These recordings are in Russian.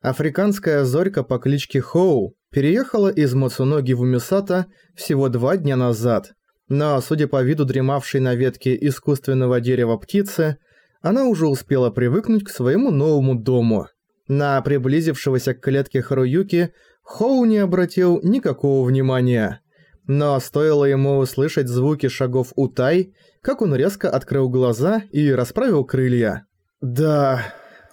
Африканская зорька по кличке Хоу переехала из Мацуноги в Умисата всего два дня назад, но, судя по виду дремавшей на ветке искусственного дерева птицы, она уже успела привыкнуть к своему новому дому. На приблизившегося к клетке Харуюки Хоу не обратил никакого внимания. Но стоило ему услышать звуки шагов Утай, как он резко открыл глаза и расправил крылья. «Да,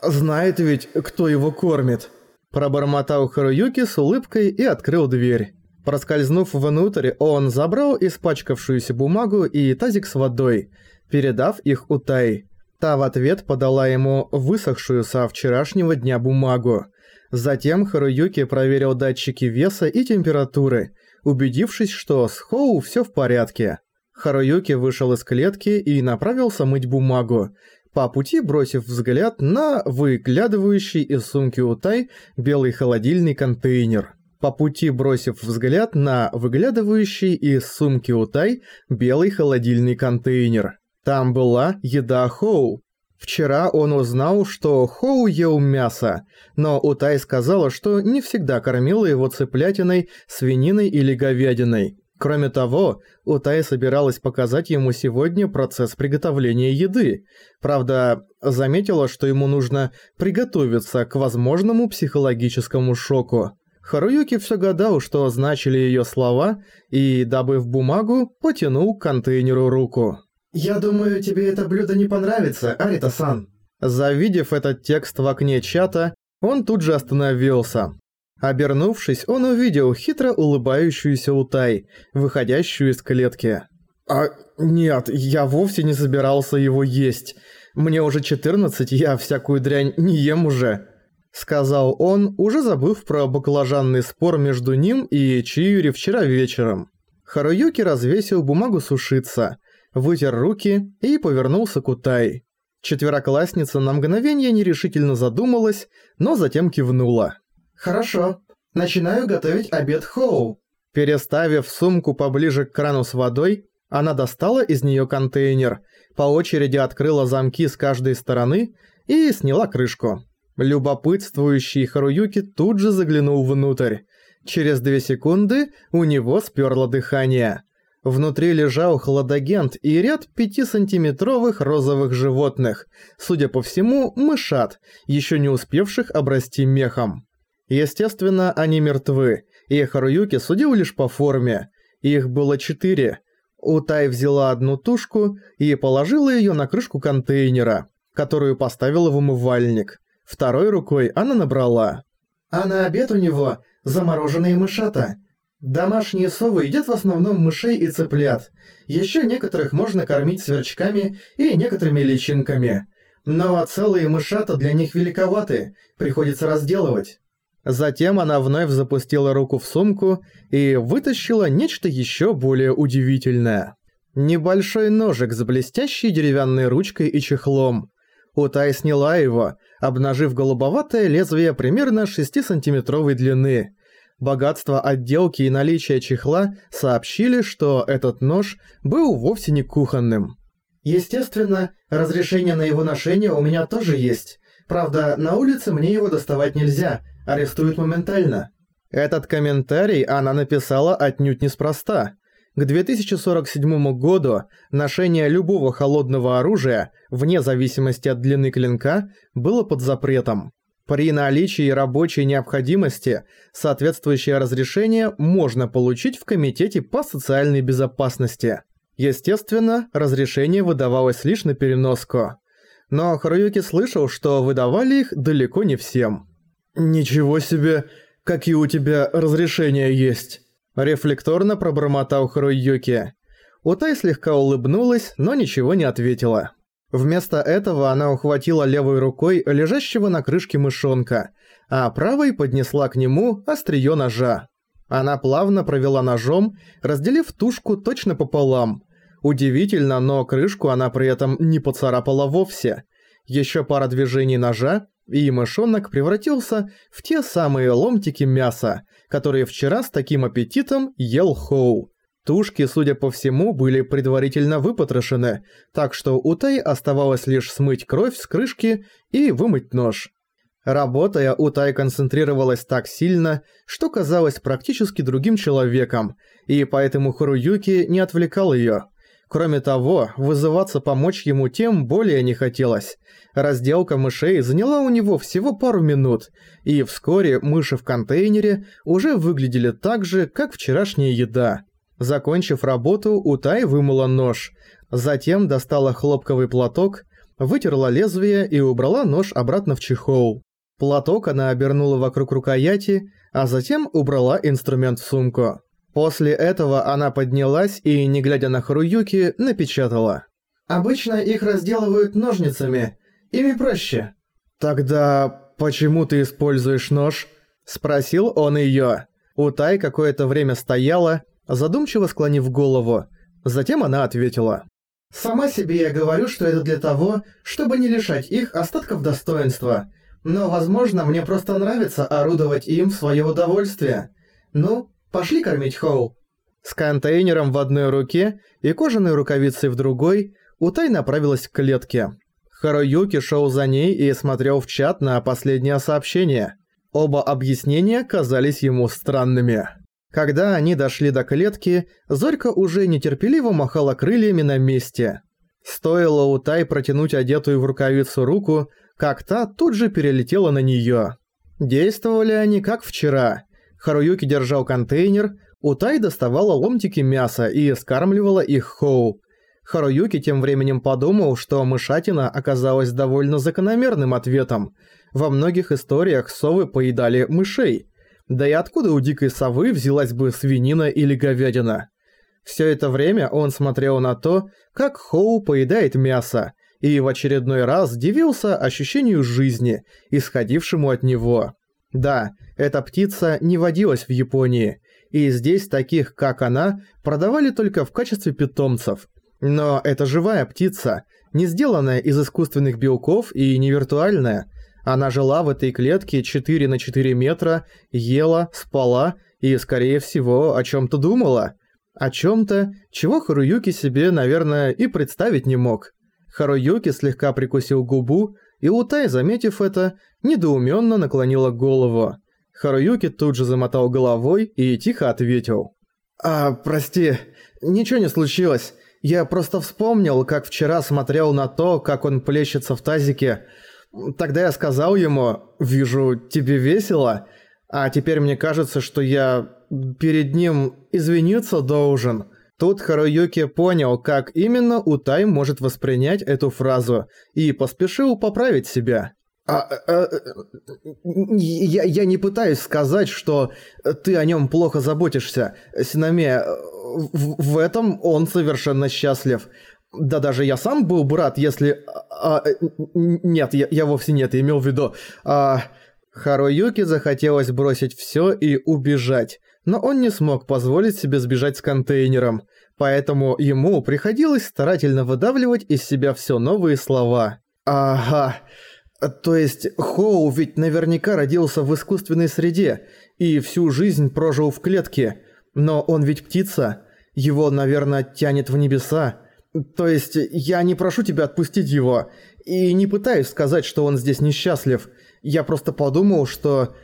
знает ведь, кто его кормит». Пробормотал Харуюки с улыбкой и открыл дверь. Проскользнув внутрь, он забрал испачкавшуюся бумагу и тазик с водой, передав их Утай. Та в ответ подала ему высохшую со вчерашнего дня бумагу. Затем Харуюки проверил датчики веса и температуры, убедившись, что с Хоу всё в порядке. Харуюки вышел из клетки и направился мыть бумагу, по пути бросив взгляд на выглядывающий из сумки Утай белый холодильный контейнер. По пути бросив взгляд на выглядывающий из сумки Утай белый холодильный контейнер. Там была еда Хоу. Вчера он узнал, что Хоу ел мясо, но Утай сказала, что не всегда кормила его цыплятиной, свининой или говядиной. Кроме того, Утай собиралась показать ему сегодня процесс приготовления еды. Правда, заметила, что ему нужно приготовиться к возможному психологическому шоку. Харуюки все гадал, что значили ее слова, и, добыв бумагу, потянул к контейнеру руку. «Я думаю, тебе это блюдо не понравится, Арита-сан». Завидев этот текст в окне чата, он тут же остановился. Обернувшись, он увидел хитро улыбающуюся Утай, выходящую из клетки. «А нет, я вовсе не собирался его есть. Мне уже 14, я всякую дрянь не ем уже», — сказал он, уже забыв про баклажанный спор между ним и Чиюри вчера вечером. Харуюки развесил бумагу сушиться, вытер руки и повернулся к Утай. Четвероклассница на мгновение нерешительно задумалась, но затем кивнула. «Хорошо. Начинаю готовить обед Хоу». Переставив сумку поближе к крану с водой, она достала из неё контейнер, по очереди открыла замки с каждой стороны и сняла крышку. Любопытствующий Харуюки тут же заглянул внутрь. Через две секунды у него спёрло дыхание. Внутри лежал хладагент и ряд пятисантиметровых розовых животных, судя по всему, мышат, ещё не успевших обрасти мехом. Естественно, они мертвы, и Харуюки судил лишь по форме. Их было четыре. Утай взяла одну тушку и положила её на крышку контейнера, которую поставила в умывальник. Второй рукой она набрала. А на обед у него замороженные мышата. Домашние совы едят в основном мышей и цыплят. Ещё некоторых можно кормить сверчками и некоторыми личинками. Но целые мышата для них великоваты, приходится разделывать. Затем она вновь запустила руку в сумку и вытащила нечто еще более удивительное. Небольшой ножик с блестящей деревянной ручкой и чехлом. Утай сняла его, обнажив голубоватое лезвие примерно 6-сантиметровой длины. Богатство отделки и наличие чехла сообщили, что этот нож был вовсе не кухонным. Естественно, разрешение на его ношение у меня тоже есть. Правда, на улице мне его доставать нельзя – Арестуют моментально. Этот комментарий она написала отнюдь неспроста. К 2047 году ношение любого холодного оружия, вне зависимости от длины клинка, было под запретом. При наличии рабочей необходимости соответствующее разрешение можно получить в Комитете по социальной безопасности. Естественно, разрешение выдавалось лишь на переноску. Но Харуюки слышал, что выдавали их далеко не всем. «Ничего себе, какие у тебя разрешения есть!» Рефлекторно пробормотал Харуюки. Утай слегка улыбнулась, но ничего не ответила. Вместо этого она ухватила левой рукой лежащего на крышке мышонка, а правой поднесла к нему остриё ножа. Она плавно провела ножом, разделив тушку точно пополам. Удивительно, но крышку она при этом не поцарапала вовсе. Ещё пара движений ножа, и мышонок превратился в те самые ломтики мяса, которые вчера с таким аппетитом ел Хоу. Тушки, судя по всему, были предварительно выпотрошены, так что у Тай оставалось лишь смыть кровь с крышки и вымыть нож. Работая, Утай концентрировалась так сильно, что казалась практически другим человеком, и поэтому Харуюки не отвлекал её. Кроме того, вызываться помочь ему тем более не хотелось. Разделка мышей заняла у него всего пару минут, и вскоре мыши в контейнере уже выглядели так же, как вчерашняя еда. Закончив работу, Утай вымыла нож, затем достала хлопковый платок, вытерла лезвие и убрала нож обратно в чехол. Платок она обернула вокруг рукояти, а затем убрала инструмент в сумку. После этого она поднялась и, не глядя на Харуюки, напечатала. «Обычно их разделывают ножницами. Ими проще». «Тогда почему ты используешь нож?» – спросил он её. Утай какое-то время стояла, задумчиво склонив голову. Затем она ответила. «Сама себе я говорю, что это для того, чтобы не лишать их остатков достоинства. Но, возможно, мне просто нравится орудовать им в своё удовольствие. Ну, пошли кормить Хоу». С контейнером в одной руке и кожаной рукавицей в другой, Утай направилась к клетке. Харуюки шел за ней и смотрел в чат на последнее сообщение. Оба объяснения казались ему странными. Когда они дошли до клетки, Зорька уже нетерпеливо махала крыльями на месте. Стоило Утай протянуть одетую в рукавицу руку, как та тут же перелетела на неё. Действовали они как вчера. Харуюки держал контейнер, Утай доставала ломтики мяса и скармливала их Хоу. Харуюки тем временем подумал, что мышатина оказалась довольно закономерным ответом. Во многих историях совы поедали мышей. Да и откуда у дикой совы взялась бы свинина или говядина? Все это время он смотрел на то, как Хоу поедает мясо, и в очередной раз дивился ощущению жизни, исходившему от него. Да, эта птица не водилась в Японии, и здесь таких, как она, продавали только в качестве питомцев. Но это живая птица, не сделанная из искусственных белков и не виртуальная. Она жила в этой клетке 4 на 4 метра, ела, спала и, скорее всего, о чем-то думала. О чем-то, чего Харуюки себе, наверное, и представить не мог. Харуюки слегка прикусил губу, и Утай, заметив это, недоуменно наклонила голову. Харуюки тут же замотал головой и тихо ответил. «А, прости, ничего не случилось. Я просто вспомнил, как вчера смотрел на то, как он плещется в тазике. Тогда я сказал ему, вижу, тебе весело, а теперь мне кажется, что я перед ним извиниться должен». Тут Харуюки понял, как именно Утай может воспринять эту фразу, и поспешил поправить себя. А, а, а, я, я не пытаюсь сказать, что ты о нем плохо заботишься, Синаме. В, в этом он совершенно счастлив. Да даже я сам был бы рад, если... А, нет, я, я вовсе не это имел в виду. А, Харуюки захотелось бросить все и убежать но он не смог позволить себе сбежать с контейнером, поэтому ему приходилось старательно выдавливать из себя все новые слова. «Ага, то есть Хоу ведь наверняка родился в искусственной среде и всю жизнь прожил в клетке, но он ведь птица, его, наверное, тянет в небеса. То есть я не прошу тебя отпустить его, и не пытаюсь сказать, что он здесь несчастлив. Я просто подумал, что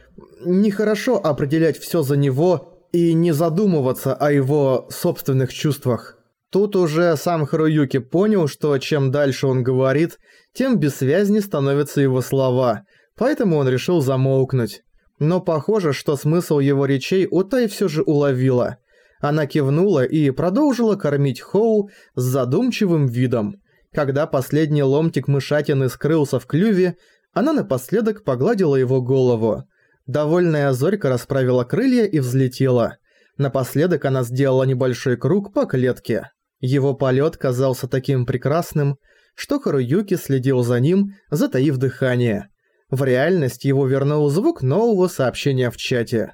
нехорошо определять все за него и не задумываться о его собственных чувствах. Тут уже сам Харуюки понял, что чем дальше он говорит, тем бессвязнее становятся его слова, поэтому он решил замолкнуть. Но похоже, что смысл его речей Утай все же уловила. Она кивнула и продолжила кормить Хоу с задумчивым видом. Когда последний ломтик мышатины скрылся в клюве, она напоследок погладила его голову. Довольная Зорька расправила крылья и взлетела. Напоследок она сделала небольшой круг по клетке. Его полет казался таким прекрасным, что Харуюки следил за ним, затаив дыхание. В реальность его вернул звук нового сообщения в чате.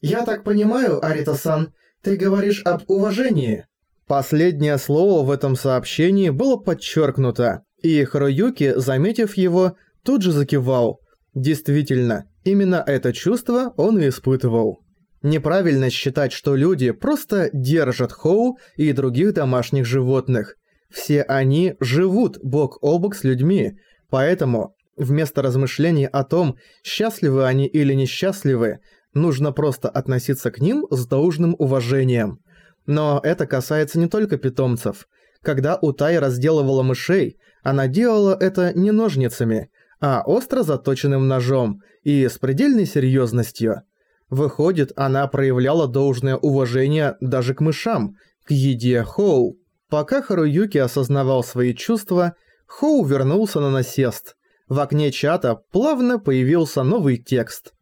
«Я так понимаю, Арита-сан, ты говоришь об уважении?» Последнее слово в этом сообщении было подчеркнуто, и Харуюки, заметив его, тут же закивал. Действительно, Именно это чувство он и испытывал. Неправильно считать, что люди просто держат Хоу и других домашних животных. Все они живут бок о бок с людьми, поэтому Вместо размышлений о том, счастливы они или несчастливы, нужно просто относиться к ним с должным уважением. Но это касается не только питомцев. Когда Утай разделывала мышей, она делала это не ножницами, а остро заточенным ножом и с предельной серьезностью. Выходит, она проявляла должное уважение даже к мышам, к еде Хоу. Пока Харуюки осознавал свои чувства, Хоу вернулся на насест. В окне чата плавно появился новый текст.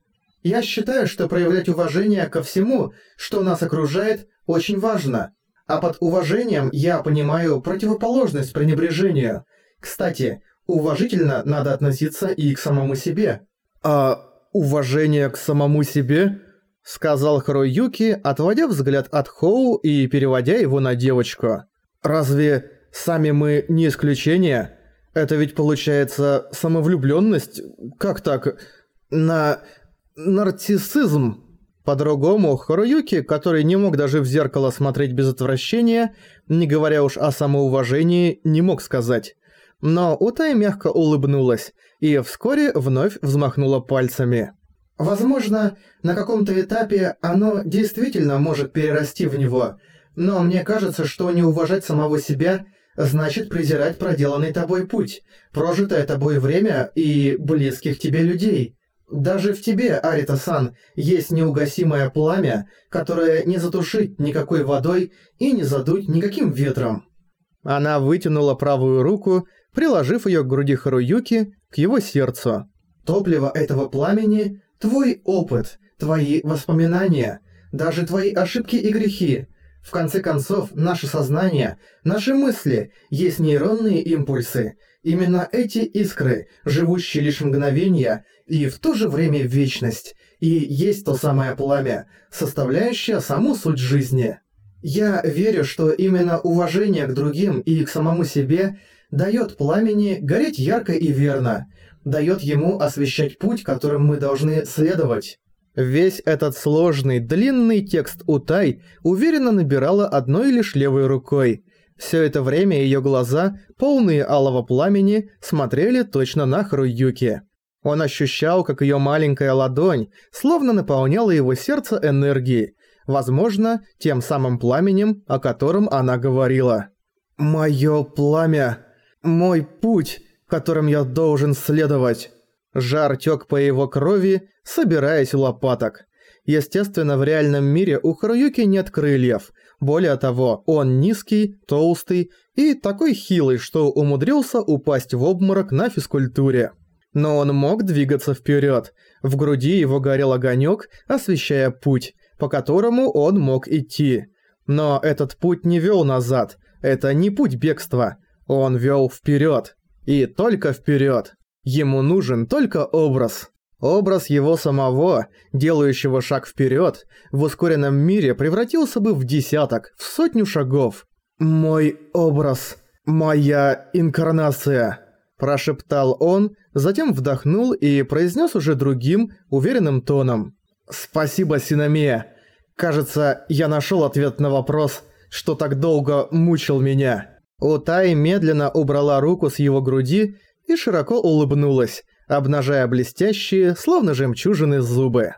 «Я считаю, что проявлять уважение ко всему, что нас окружает, очень важно. А под уважением я понимаю противоположность пренебрежению. Кстати, уважительно надо относиться и к самому себе». «А уважение к самому себе?» Сказал Харуюки, отводя взгляд от Хоу и переводя его на девочку. «Разве сами мы не исключение? Это ведь получается самовлюбленность? Как так? На... нарциссизм?» По-другому, Харуюки, который не мог даже в зеркало смотреть без отвращения, не говоря уж о самоуважении, не мог сказать. Но Утай мягко улыбнулась и вскоре вновь взмахнула пальцами. «Возможно, на каком-то этапе оно действительно может перерасти в него, но мне кажется, что не уважать самого себя значит презирать проделанный тобой путь, прожитое тобой время и близких тебе людей». Даже в тебе, Арита-сан, есть неугасимое пламя, которое не затушить никакой водой и не задуть никаким ветром. Она вытянула правую руку, приложив ее к груди Харуюки, к его сердцу. Топливо этого пламени – твой опыт, твои воспоминания, даже твои ошибки и грехи. В конце концов, наше сознание, наши мысли есть нейронные импульсы – Именно эти искры, живущие лишь мгновения и в то же время вечность, и есть то самое пламя, составляющее саму суть жизни. Я верю, что именно уважение к другим и к самому себе дает пламени гореть ярко и верно, дает ему освещать путь, которым мы должны следовать. Весь этот сложный, длинный текст Утай уверенно набирала одной лишь левой рукой, все это время ее глаза, полные алого пламени, смотрели точно на Харуюки. Он ощущал, как ее маленькая ладонь словно наполняла его сердце энергией, возможно, тем самым пламенем, о котором она говорила. «Моё пламя! Мой путь, которым я должен следовать!» Жар тёк по его крови, собираясь лопаток. Естественно, в реальном мире у Харуюки нет крыльев. Более того, он низкий, толстый и такой хилый, что умудрился упасть в обморок на физкультуре. Но он мог двигаться вперед. В груди его горел огонек, освещая путь, по которому он мог идти. Но этот путь не вел назад. Это не путь бегства. Он вел вперед. И только вперед. Ему нужен только образ. Образ его самого, делающего шаг вперед, в ускоренном мире превратился бы в десяток, в сотню шагов. «Мой образ, моя инкарнация», – прошептал он, затем вдохнул и произнес уже другим, уверенным тоном. «Спасибо, Синамия. Кажется, я нашел ответ на вопрос, что так долго мучил меня». Утай медленно убрала руку с его груди и широко улыбнулась, обнажая блестящие, словно жемчужины, зубы.